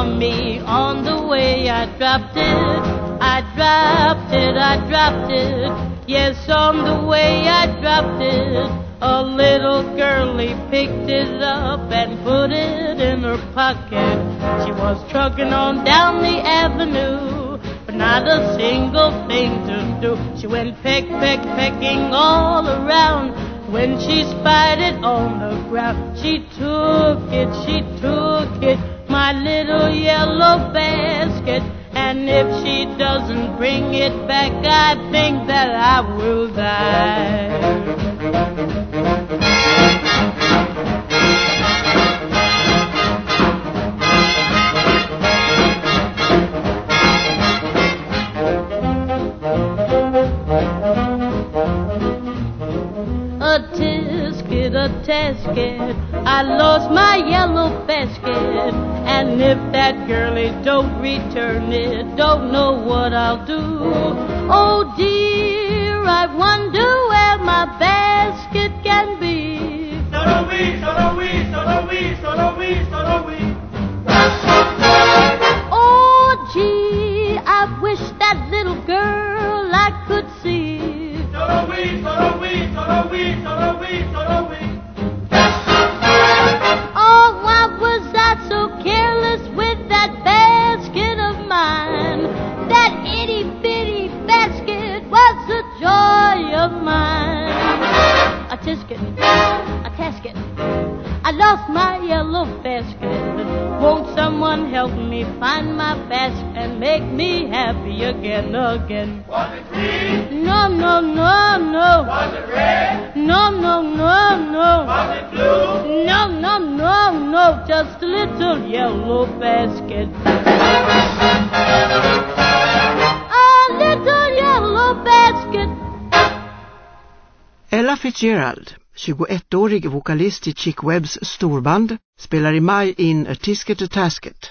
my mommy on the way I dropped it. I dropped it, I dropped it. Yes, on the way I dropped it. A little girlie picked it up and put it in her pocket. She was trucking on down the avenue, but not a single thing to do. She went peck, peck, pecking all around. When she spied it on the ground, she took it, she took it, my little yellow basket. And if she doesn't bring it back, I think that I will die. tasket. I lost my yellow basket. And if that girlie don't return it, don't know what I'll do. Oh dear, I wonder where my basket can be. Oh gee, I wish that little girl I could see. Oh, tisket, a tasket. I lost my yellow basket. Won't someone help me find my basket and make me happy again, again? Was it green? No, no, no, no. Was it red? No, no, no, no. Was it blue? No, no, no, no, just a little yellow basket. Ella Fitzgerald, 21-årig vokalist i Chick Webbs storband, spelar i maj in A Tisket a Tasket.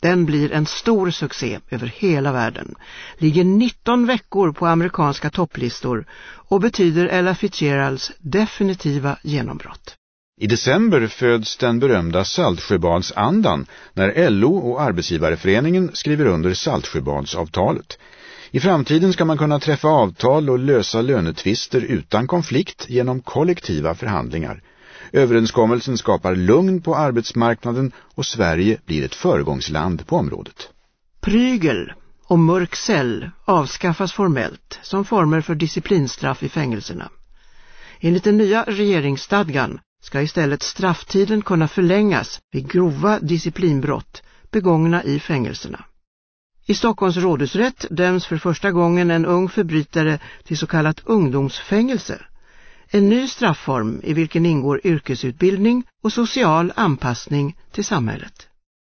Den blir en stor succé över hela världen, ligger 19 veckor på amerikanska topplistor och betyder Ella Fitzgeralds definitiva genombrott. I december föds den berömda Saltsjöbadsandan när LO och Arbetsgivareföreningen skriver under Saltsjöbadsavtalet. I framtiden ska man kunna träffa avtal och lösa lönetvister utan konflikt genom kollektiva förhandlingar. Överenskommelsen skapar lugn på arbetsmarknaden och Sverige blir ett föregångsland på området. Prygel och mörk cell avskaffas formellt som former för disciplinstraff i fängelserna. Enligt den nya regeringsstadgan ska istället strafftiden kunna förlängas vid grova disciplinbrott begångna i fängelserna. I Stockholms rådhusrätt döms för första gången en ung förbrytare till så kallat ungdomsfängelse. En ny strafform i vilken ingår yrkesutbildning och social anpassning till samhället.